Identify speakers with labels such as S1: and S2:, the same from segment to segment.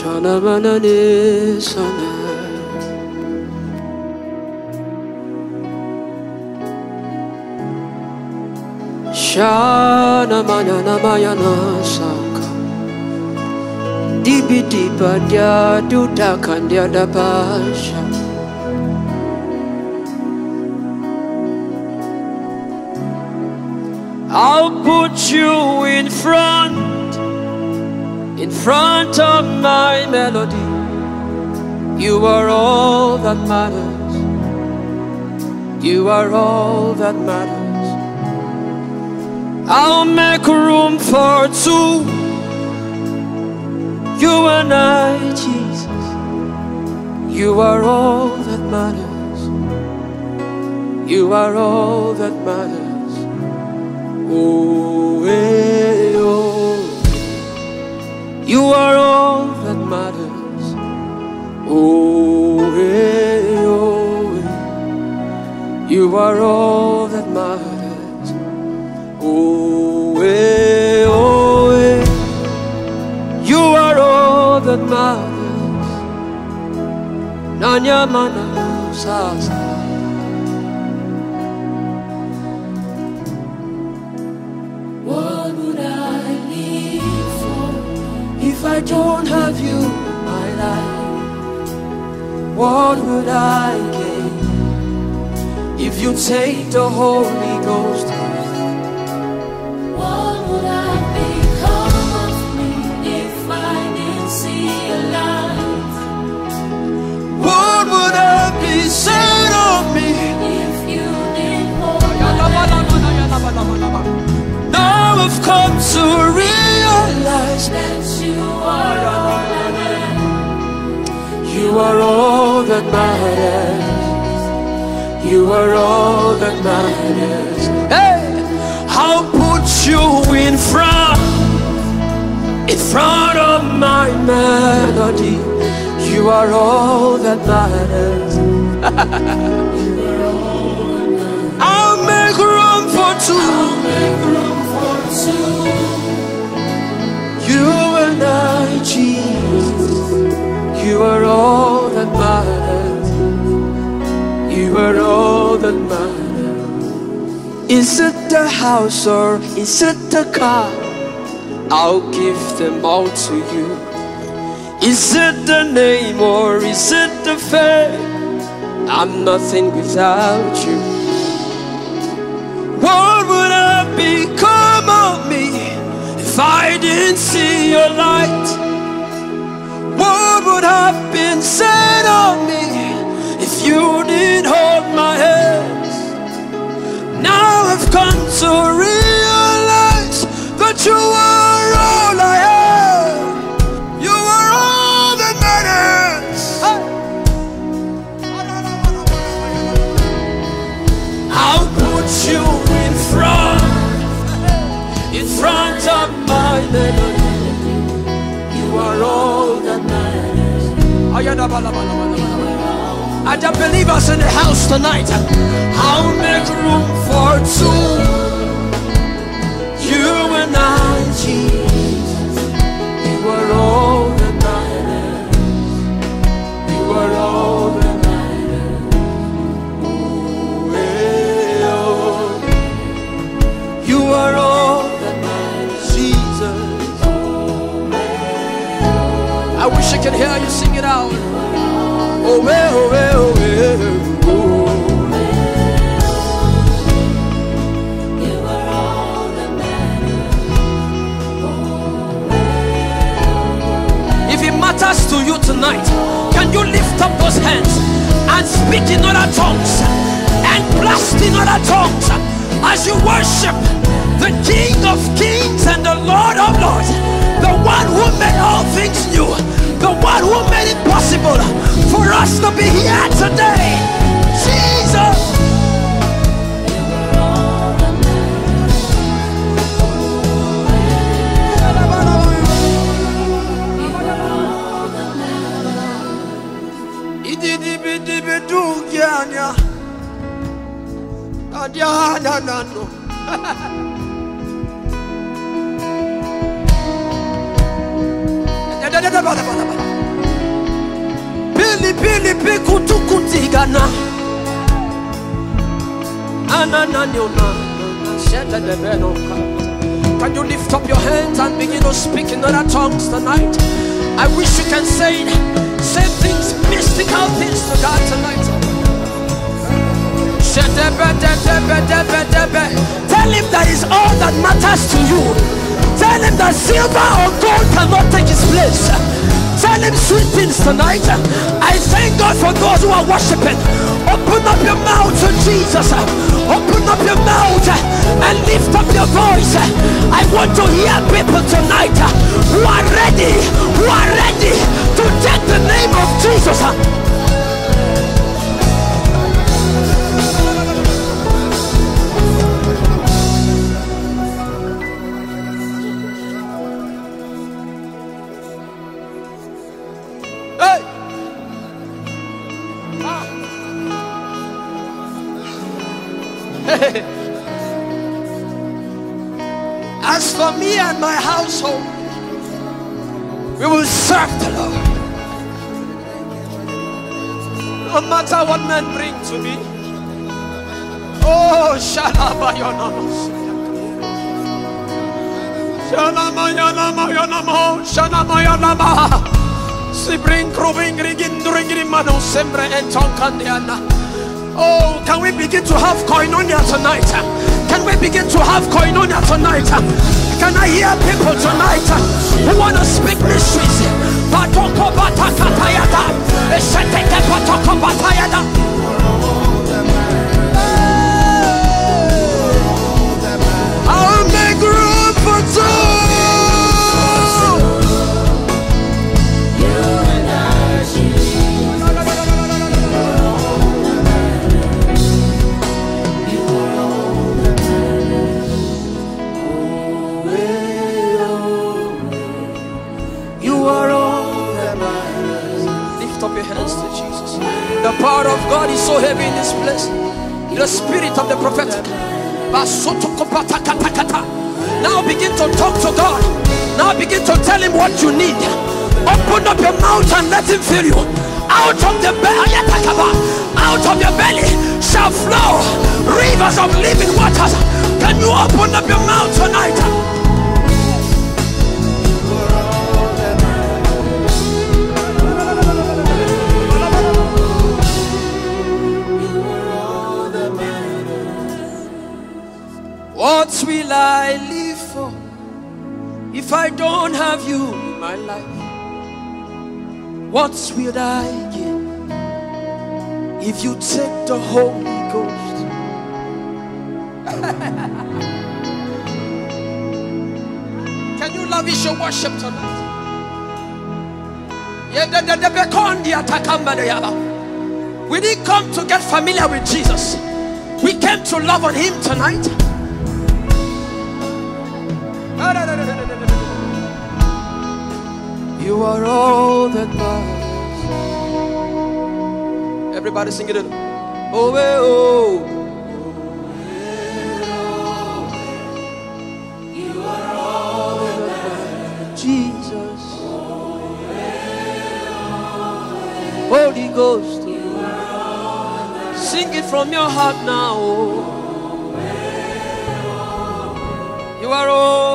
S1: Shana manane sana. Shana manana mayana saka. Dibi diba dia duda kandia da basha. I'll put you in front, in front of my melody. You are all that matters. You are all that matters. I'll make room for two. You and I, Jesus. You are all that matters. You are all that matters. All that matters. Nanya mana sasa. What would I live for if I don't have you in my life? What would I gain if you take the Holy Ghost? To realize
S2: that you are all I am.
S1: you are all that matters. You are all that matters. Hey, I'll put you in front, in front of my melody. You are all that matters. I'll make room for two. Is it the house or is it the car? I'll give them all to you. Is it the name or is it the fame? I'm nothing without you. Didn't see your light? What would have been said of me if you didn't hold my hands? Now I've come to realize that you are all I have. You are all that matters. I'll put you I just believe us in the house tonight. I'll make room for two. I wish I could hear you sing it out. Oh, eh, oh, eh, oh, eh, oh. If it matters to you tonight, can you lift up those hands and speak in other tongues and blast in other tongues as you worship the King of Kings and the Lord of Lords, one who made all things new, the one who made it possible for us to be here today. Can you lift up your hands and begin to speak in other tongues tonight? I wish you can say say things, mystical things to God tonight. Tell him that is all that matters to you. Tell him that silver or gold cannot take his place. Him sweet things tonight. I thank God for those who are worshiping. Open up your mouth to Jesus. Open up your mouth and lift up your voice. I want to hear people tonight As for me and my household, we will serve the Lord. No matter what men bring to me. Oh, Shalabayonamos. Shalamayanamayanamo, Shalamayanama. Si bring krubing rigin during mano sempre and tonkandiana. Oh, can we begin to have koinonia tonight? Can we begin to have koinonia tonight? Can I hear people tonight who want to speak mysteries? So heavy in this place. The spirit of the. Basotokopatakata. Now begin to talk to God. Now begin to tell him what you need. Open up your mouth and let him fill you. Out of the belly, out of your belly shall flow rivers of living waters. Can you open up your mouth tonight? Will I live for if I don't have you in my life? What will I gain if you take the Holy Ghost? Can you lavish your worship tonight? We didn't come to get familiar with Jesus. We came to love on Him tonight. You are all that matters. Everybody sing it. in. Oh, eh, oh. Jesus. Holy Ghost. Sing it from your heart now. oh. You are all.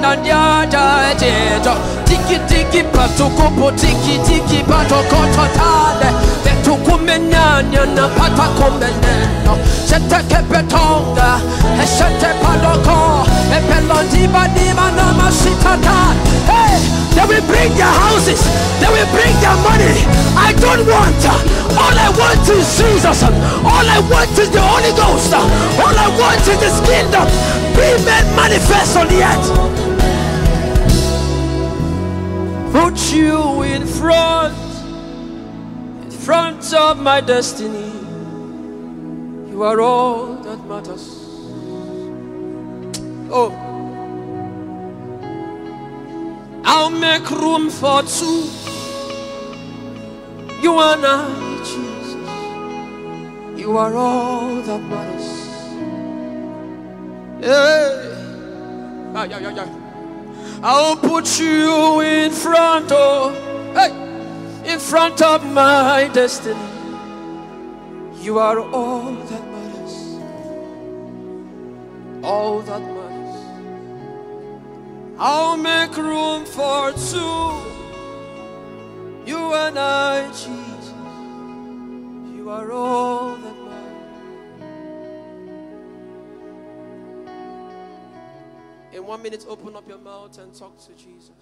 S1: Chandandia jajeto. Tiki tiki patukupu tiki tiki patokoto tale. Betukumenyanya na patakumeneno. Sete kepetonga. Esete paloko. Their houses. They will bring their money. I don't want. uh, All I want is Jesus. All I want is the Holy Ghost. All I want is this kingdom. Be made manifest on the earth. Put you in front, in front of my destiny. You are all that matters. Oh, I'll make room for two. You and I, Jesus. You are all that matters. Yeah. Ah, yeah, yeah, yeah. I'll put you in front of, hey, in front of my destiny. You are all that matters. All that matters. I'll make room for two. You and I, Jesus. You are all that matters. In one minute, open up your mouth and talk to Jesus.